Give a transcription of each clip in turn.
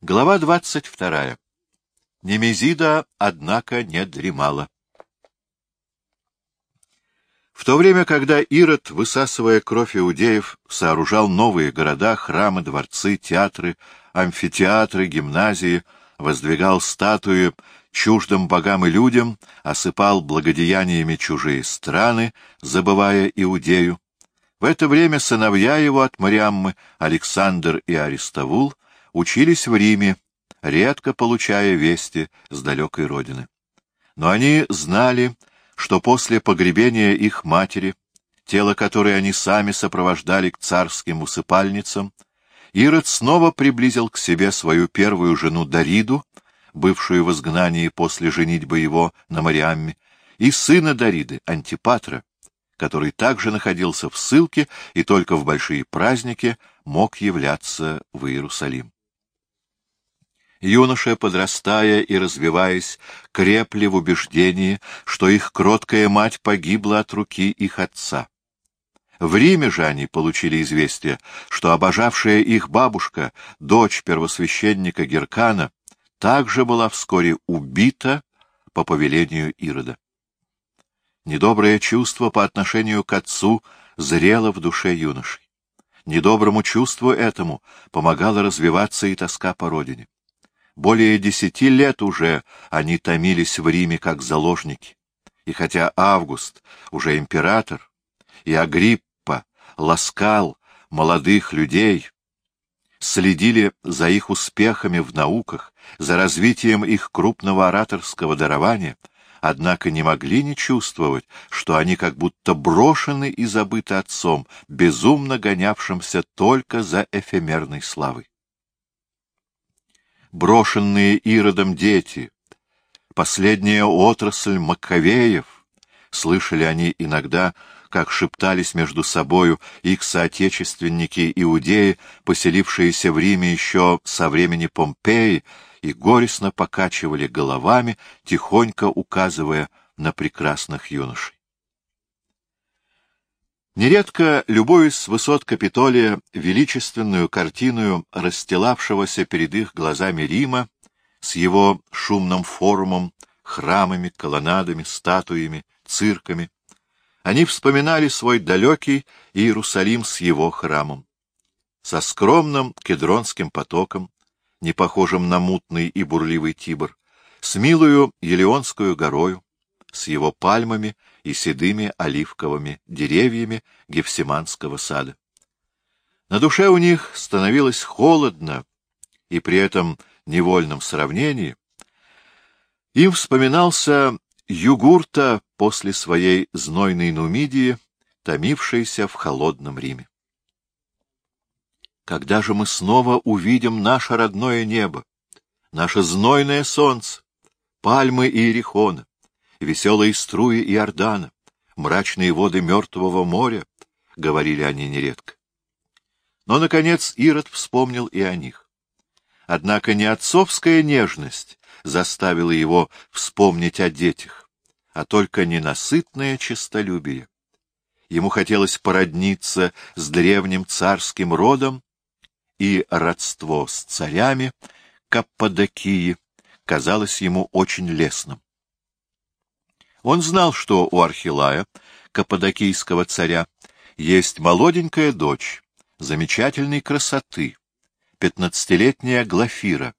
Глава двадцать вторая. Немезида, однако, не дремала. В то время, когда Ирод, высасывая кровь иудеев, сооружал новые города, храмы, дворцы, театры, амфитеатры, гимназии, воздвигал статуи чуждым богам и людям, осыпал благодеяниями чужие страны, забывая Иудею, в это время сыновья его от Мариаммы, Александр и Аристовул, учились в Риме, редко получая вести с далекой родины. Но они знали, что после погребения их матери, тело которой они сами сопровождали к царским усыпальницам, Ирод снова приблизил к себе свою первую жену Дариду, бывшую в изгнании после женитьбы его на Мариамме, и сына Дариды, Антипатра, который также находился в ссылке и только в большие праздники мог являться в Иерусалим. Юноши, подрастая и развиваясь, крепли в убеждении, что их кроткая мать погибла от руки их отца. В Риме же они получили известие, что обожавшая их бабушка, дочь первосвященника Геркана, также была вскоре убита по повелению Ирода. Недоброе чувство по отношению к отцу зрело в душе юношей. Недоброму чувству этому помогала развиваться и тоска по родине. Более десяти лет уже они томились в Риме как заложники. И хотя Август уже император, и Агриппа ласкал молодых людей, следили за их успехами в науках, за развитием их крупного ораторского дарования, однако не могли не чувствовать, что они как будто брошены и забыты отцом, безумно гонявшимся только за эфемерной славой брошенные Иродом дети, последняя отрасль Маковеев, слышали они иногда, как шептались между собою их соотечественники-иудеи, поселившиеся в Риме еще со времени Помпеи, и горестно покачивали головами, тихонько указывая на прекрасных юношей. Нередко, любуясь с высот Капитолия величественную картину расстилавшегося перед их глазами Рима с его шумным форумом, храмами, колоннадами, статуями, цирками, они вспоминали свой далекий Иерусалим с его храмом, со скромным кедронским потоком, не похожим на мутный и бурливый Тибр, с милую Елеонскую горою, с его пальмами и седыми оливковыми деревьями Гефсиманского сада. На душе у них становилось холодно, и при этом невольном сравнении им вспоминался Югурта после своей знойной Нумидии, томившейся в холодном Риме. Когда же мы снова увидим наше родное небо, наше знойное солнце, пальмы и Иерихона, веселые струи Иордана, мрачные воды Мертвого моря, — говорили они нередко. Но, наконец, Ирод вспомнил и о них. Однако не отцовская нежность заставила его вспомнить о детях, а только ненасытное честолюбие. Ему хотелось породниться с древним царским родом, и родство с царями Каппадокии казалось ему очень лестным. Он знал, что у Архилая, каппадокийского царя, есть молоденькая дочь, замечательной красоты, пятнадцатилетняя Глафира,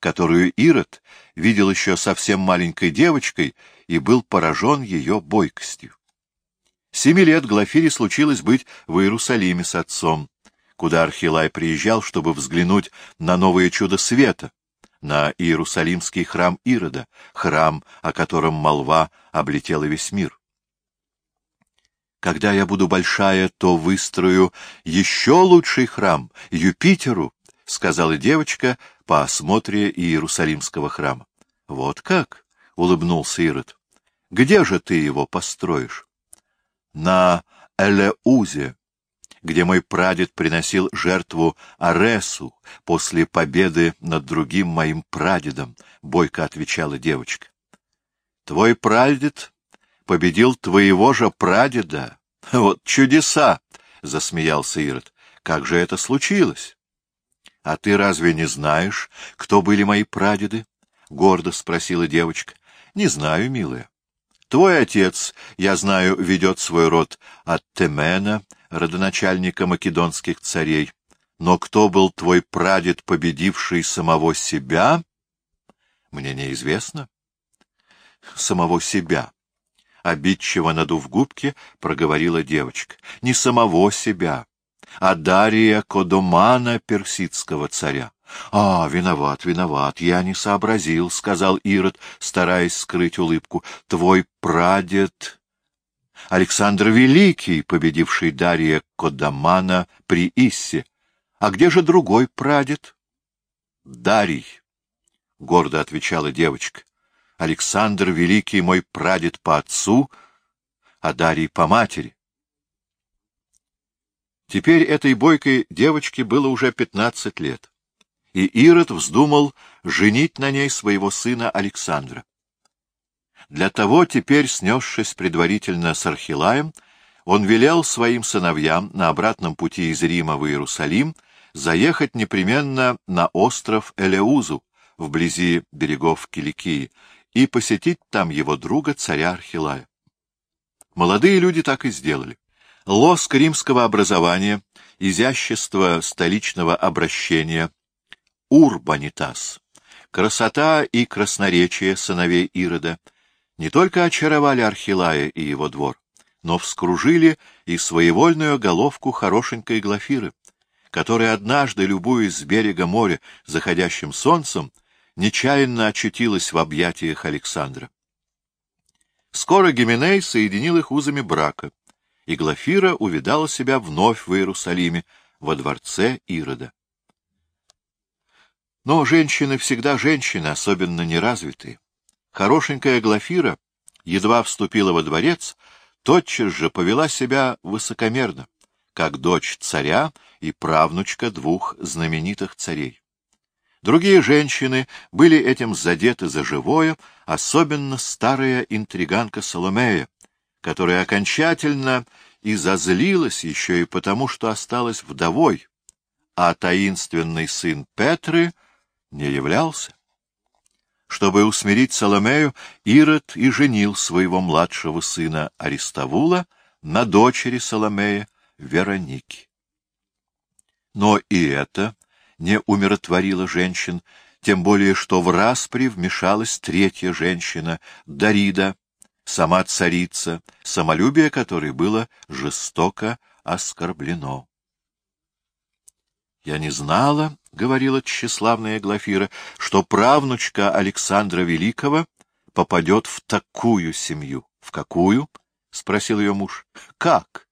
которую Ирод видел еще совсем маленькой девочкой и был поражен ее бойкостью. Семи лет Глафире случилось быть в Иерусалиме с отцом, куда Архилай приезжал, чтобы взглянуть на новое чудо света, на Иерусалимский храм Ирода, храм, о котором молва облетела весь мир. Когда я буду большая, то выстрою еще лучший храм, Юпитеру, — сказала девочка по осмотре Иерусалимского храма. — Вот как? — улыбнулся Ирод. — Где же ты его построишь? — На Элеузе, где мой прадед приносил жертву Аресу после победы над другим моим прадедом, — бойко отвечала девочка. — Твой прадед победил твоего же прадеда. Вот чудеса! — засмеялся Ирод. — Как же это случилось? А ты разве не знаешь, кто были мои прадеды? — гордо спросила девочка. — Не знаю, милая. Твой отец, я знаю, ведет свой род от Темена, родоначальника македонских царей. Но кто был твой прадед, победивший самого себя? Мне неизвестно. Самого себя. Обидчиво надув губки, проговорила девочка. Не самого себя, а Дария Кодомана, персидского царя. — А, виноват, виноват, я не сообразил, — сказал Ирод, стараясь скрыть улыбку. — Твой прадед... Александр Великий, победивший Дария Кодомана при Иссе. А где же другой прадед? — Дарий, — гордо отвечала девочка. — Александр Великий мой прадед по отцу, а Дарий по матери. Теперь этой бойкой девочке было уже пятнадцать лет, и Ирод вздумал женить на ней своего сына Александра. Для того, теперь снесшись предварительно с Архилаем, он велел своим сыновьям на обратном пути из Рима в Иерусалим заехать непременно на остров Элеузу, вблизи берегов Киликии, и посетить там его друга, царя Архилая. Молодые люди так и сделали. Лоск римского образования, изящество столичного обращения, урбанитас, красота и красноречие сыновей Ирода не только очаровали Архилая и его двор, но вскружили и своевольную головку хорошенькой Глафиры, которая однажды, любуясь с берега моря заходящим солнцем, нечаянно очутилась в объятиях Александра. Скоро Гименей соединил их узами брака, и Глафира увидала себя вновь в Иерусалиме, во дворце Ирода. Но женщины всегда женщины, особенно неразвитые. Хорошенькая Глафира едва вступила во дворец, тотчас же повела себя высокомерно, как дочь царя и правнучка двух знаменитых царей. Другие женщины были этим задеты за живое, особенно старая интриганка Соломея, которая окончательно и зазлилась еще и потому, что осталась вдовой, а таинственный сын Петры не являлся. Чтобы усмирить Соломею, Ирод и женил своего младшего сына Аристовула на дочери Соломея Вероники. Но и это не умиротворило женщин, тем более что в распри вмешалась третья женщина, Дарида, сама царица, самолюбие которой было жестоко оскорблено. «Я не знала, — говорила тщеславная Глафира, — что правнучка Александра Великого попадет в такую семью. — В какую? — спросил ее муж. — Как?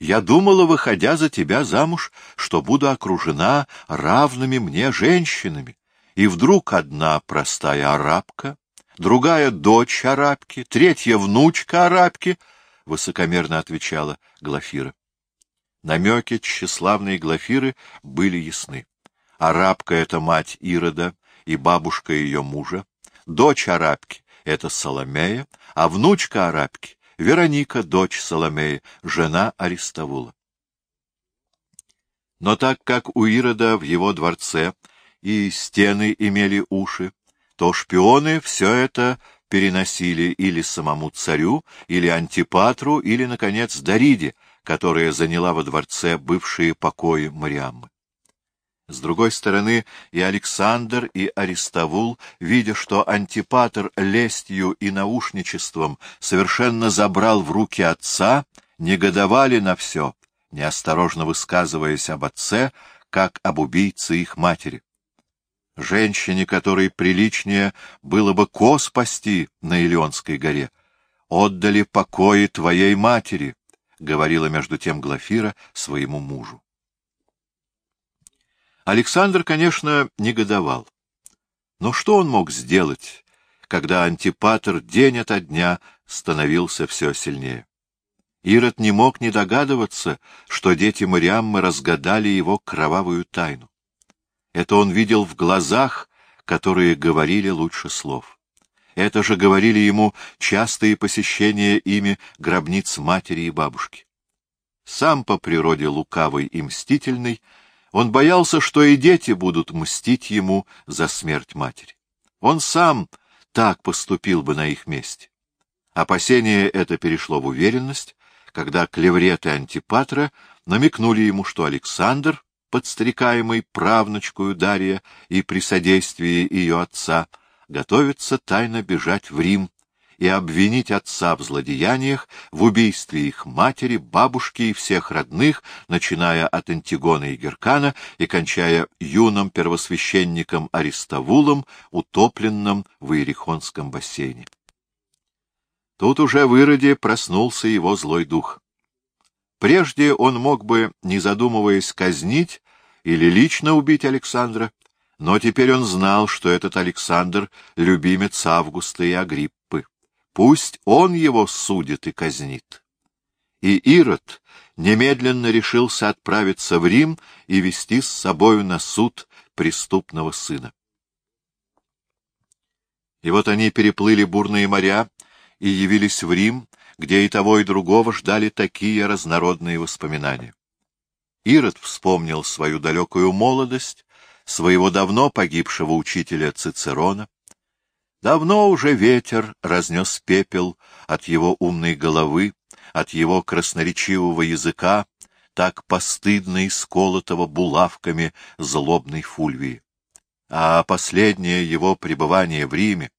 Я думала, выходя за тебя замуж, что буду окружена равными мне женщинами, и вдруг одна простая арабка другая — дочь арабки, третья — внучка арабки, — высокомерно отвечала Глафира. Намеки тщеславной Глафиры были ясны. Арабка — это мать Ирода и бабушка ее мужа, дочь арабки — это Соломея, а внучка арабки — Вероника, дочь Соломея, жена Аристовула. Но так как у Ирода в его дворце и стены имели уши, то шпионы все это переносили или самому царю, или Антипатру, или, наконец, Дариде, которая заняла во дворце бывшие покои Мариаммы. С другой стороны, и Александр, и Аристовул, видя, что Антипатр лестью и наушничеством совершенно забрал в руки отца, негодовали на все, неосторожно высказываясь об отце, как об убийце их матери. Женщине, которой приличнее было бы ко спасти на Илионской горе, отдали покои твоей матери, — говорила между тем Глафира своему мужу. Александр, конечно, негодовал. Но что он мог сделать, когда антипатр день ото дня становился все сильнее? Ирод не мог не догадываться, что дети Мариаммы разгадали его кровавую тайну. Это он видел в глазах, которые говорили лучше слов. Это же говорили ему частые посещения ими гробниц матери и бабушки. Сам по природе лукавый и мстительный, Он боялся, что и дети будут мстить ему за смерть матери. Он сам так поступил бы на их месте. Опасение это перешло в уверенность, когда клевреты Антипатра намекнули ему, что Александр, подстрекаемый правнучкою Дария и при содействии ее отца, готовится тайно бежать в Рим и обвинить отца в злодеяниях, в убийстве их матери, бабушки и всех родных, начиная от Антигона и Геркана и кончая юным первосвященником Аристовулом, утопленным в Иерихонском бассейне. Тут уже в Ироде проснулся его злой дух. Прежде он мог бы, не задумываясь, казнить или лично убить Александра, но теперь он знал, что этот Александр — любимец Августа и Агриппа. Пусть он его судит и казнит. И Ирод немедленно решился отправиться в Рим и вести с собою на суд преступного сына. И вот они переплыли бурные моря и явились в Рим, где и того, и другого ждали такие разнородные воспоминания. Ирод вспомнил свою далекую молодость, своего давно погибшего учителя Цицерона, Давно уже ветер разнес пепел от его умной головы, от его красноречивого языка, так постыдно исколотого булавками злобной Фульвии. А последнее его пребывание в Риме,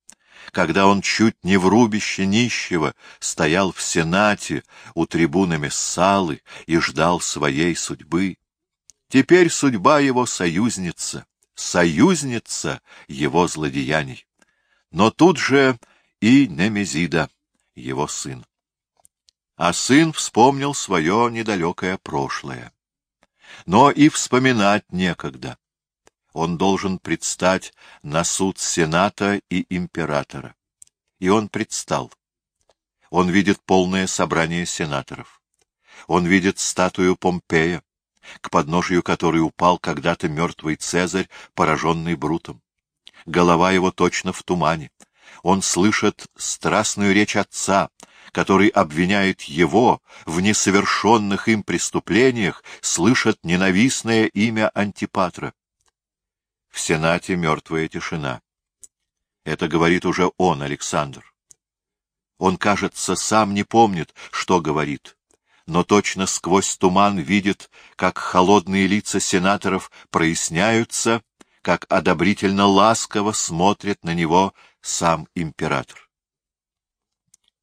когда он чуть не в рубище нищего стоял в Сенате у трибуны Мессалы и ждал своей судьбы, теперь судьба его союзница, союзница его злодеяний но тут же и Немезида, его сын. А сын вспомнил свое недалекое прошлое. Но и вспоминать некогда. Он должен предстать на суд Сената и императора. И он предстал. Он видит полное собрание сенаторов. Он видит статую Помпея, к подножию которой упал когда-то мертвый Цезарь, пораженный Брутом голова его точно в тумане. Он слышит страстную речь отца, который обвиняет его в несовершенных им преступлениях, слышит ненавистное имя Антипатра. В Сенате мертвая тишина. Это говорит уже он, Александр. Он, кажется, сам не помнит, что говорит, но точно сквозь туман видит, как холодные лица сенаторов проясняются как одобрительно ласково смотрит на него сам император.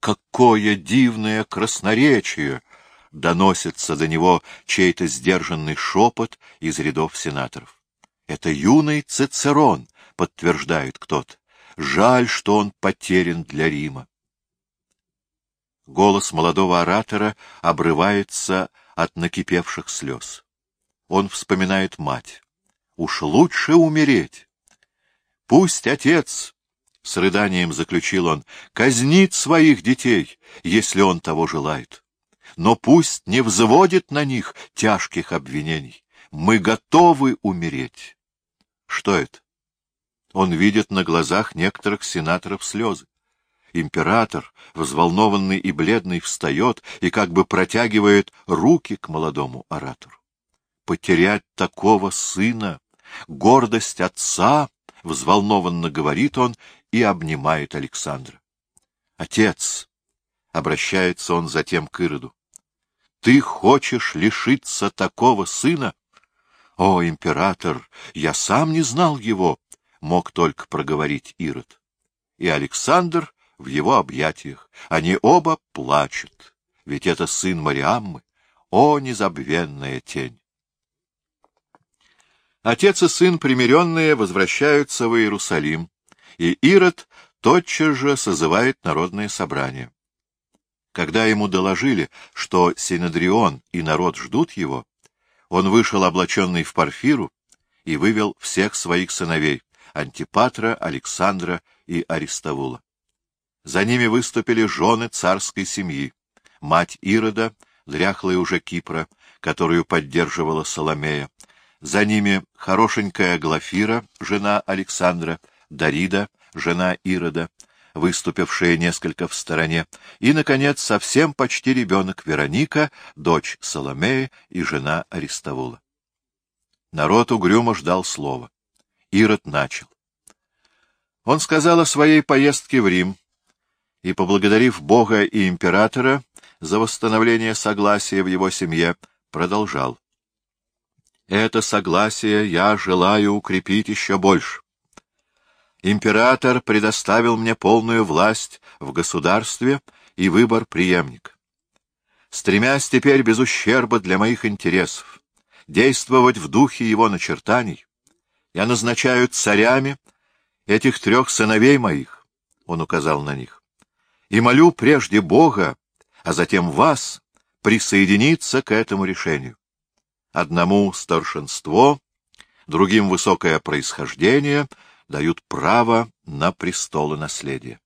«Какое дивное красноречие!» — доносится до него чей-то сдержанный шепот из рядов сенаторов. «Это юный Цицерон», — подтверждает кто-то. «Жаль, что он потерян для Рима». Голос молодого оратора обрывается от накипевших слез. Он вспоминает мать. Уж лучше умереть. Пусть отец, — с рыданием заключил он, — казнит своих детей, если он того желает. Но пусть не взводит на них тяжких обвинений. Мы готовы умереть. Что это? Он видит на глазах некоторых сенаторов слезы. Император, взволнованный и бледный, встает и как бы протягивает руки к молодому оратору. Потерять такого сына гордость отца, — взволнованно говорит он и обнимает Александра. — Отец, — обращается он затем к Ироду, — ты хочешь лишиться такого сына? О, император, я сам не знал его, — мог только проговорить Ирод. И Александр в его объятиях. Они оба плачут, ведь это сын Мариаммы. О, незабвенная тень! Отец и сын, примиренные, возвращаются в Иерусалим, и Ирод тотчас же созывает народное собрание. Когда ему доложили, что Синедрион и народ ждут его, он вышел облаченный в парфиру и вывел всех своих сыновей — Антипатра, Александра и Аристовула. За ними выступили жены царской семьи, мать Ирода, дряхлая уже Кипра, которую поддерживала Соломея, за ними хорошенькая Глафира, жена Александра, Дарида, жена Ирода, выступившая несколько в стороне, и, наконец, совсем почти ребенок Вероника, дочь Соломея и жена Аристовула. Народ угрюмо ждал слова. Ирод начал. Он сказал о своей поездке в Рим и, поблагодарив Бога и императора за восстановление согласия в его семье, продолжал. Это согласие я желаю укрепить еще больше. Император предоставил мне полную власть в государстве и выбор преемника. Стремясь теперь без ущерба для моих интересов действовать в духе его начертаний, я назначаю царями этих трех сыновей моих, — он указал на них, — и молю прежде Бога, а затем вас, присоединиться к этому решению. Одному старшинство, другим высокое происхождение дают право на престолонаследие.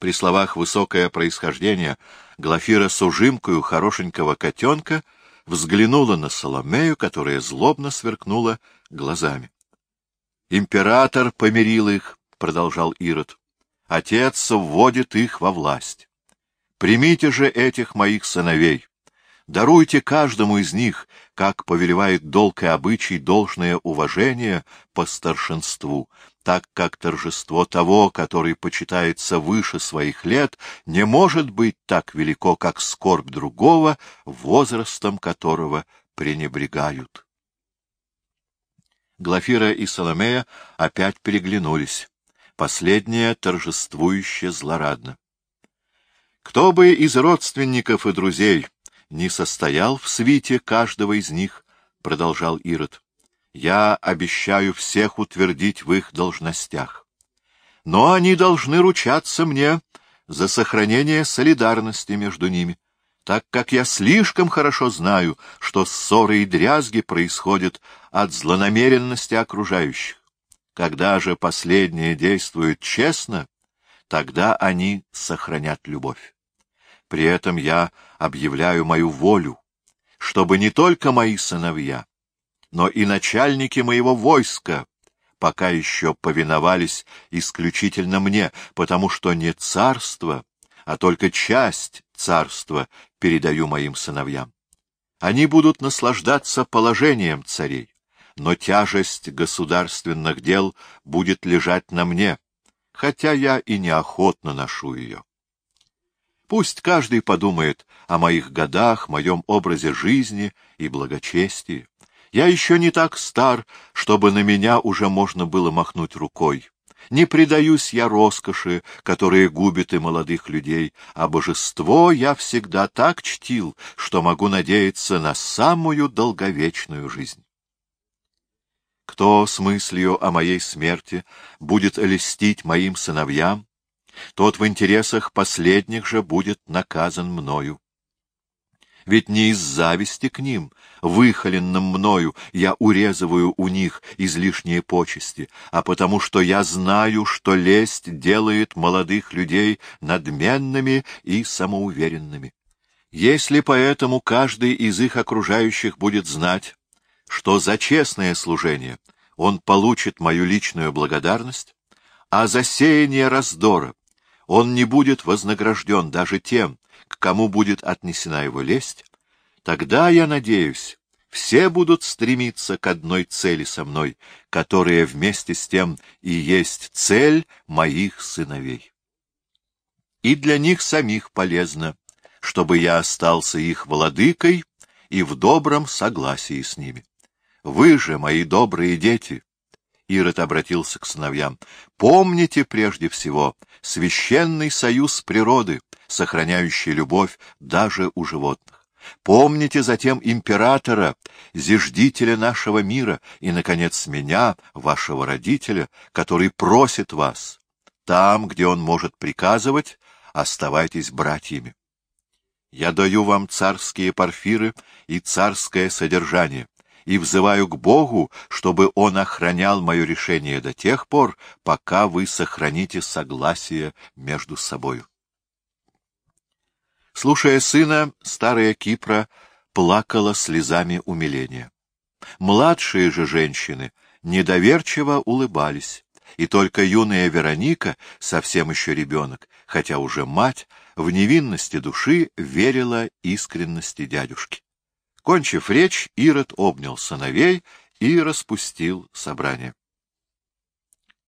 При словах «высокое происхождение» Глафира с ужимкою хорошенького котенка взглянула на Соломею, которая злобно сверкнула глазами. «Император помирил их», — продолжал Ирод. «Отец вводит их во власть. Примите же этих моих сыновей, Даруйте каждому из них, как повелевает долг и обычай, должное уважение по старшинству, так как торжество того, который почитается выше своих лет, не может быть так велико, как скорбь другого, возрастом которого пренебрегают. Глафира и Соломея опять переглянулись. Последняя торжествующе злорадно. Кто бы из родственников и друзей не состоял в свите каждого из них, — продолжал Ирод, — я обещаю всех утвердить в их должностях. Но они должны ручаться мне за сохранение солидарности между ними, так как я слишком хорошо знаю, что ссоры и дрязги происходят от злонамеренности окружающих. Когда же последние действуют честно, тогда они сохранят любовь. При этом я объявляю мою волю, чтобы не только мои сыновья, но и начальники моего войска пока еще повиновались исключительно мне, потому что не царство, а только часть царства передаю моим сыновьям. Они будут наслаждаться положением царей, но тяжесть государственных дел будет лежать на мне, хотя я и неохотно ношу ее. Пусть каждый подумает о моих годах, моем образе жизни и благочестии. Я еще не так стар, чтобы на меня уже можно было махнуть рукой. Не предаюсь я роскоши, которая губит и молодых людей, а божество я всегда так чтил, что могу надеяться на самую долговечную жизнь. Кто с мыслью о моей смерти будет льстить моим сыновьям, тот в интересах последних же будет наказан мною. Ведь не из зависти к ним, выхоленным мною, я урезываю у них излишние почести, а потому что я знаю, что лесть делает молодых людей надменными и самоуверенными. Если поэтому каждый из их окружающих будет знать, что за честное служение он получит мою личную благодарность, а за сеяние раздора он не будет вознагражден даже тем, к кому будет отнесена его лесть, тогда, я надеюсь, все будут стремиться к одной цели со мной, которая вместе с тем и есть цель моих сыновей. И для них самих полезно, чтобы я остался их владыкой и в добром согласии с ними. Вы же, мои добрые дети, Ирод обратился к сыновьям. «Помните прежде всего священный союз природы, сохраняющий любовь даже у животных. Помните затем императора, зиждителя нашего мира, и, наконец, меня, вашего родителя, который просит вас, там, где он может приказывать, оставайтесь братьями. Я даю вам царские парфиры и царское содержание, и взываю к Богу, чтобы Он охранял мое решение до тех пор, пока вы сохраните согласие между собою. Слушая сына, старая Кипра плакала слезами умиления. Младшие же женщины недоверчиво улыбались, и только юная Вероника, совсем еще ребенок, хотя уже мать, в невинности души верила искренности дядюшки. Кончив речь, Ирод обнял сыновей и распустил собрание.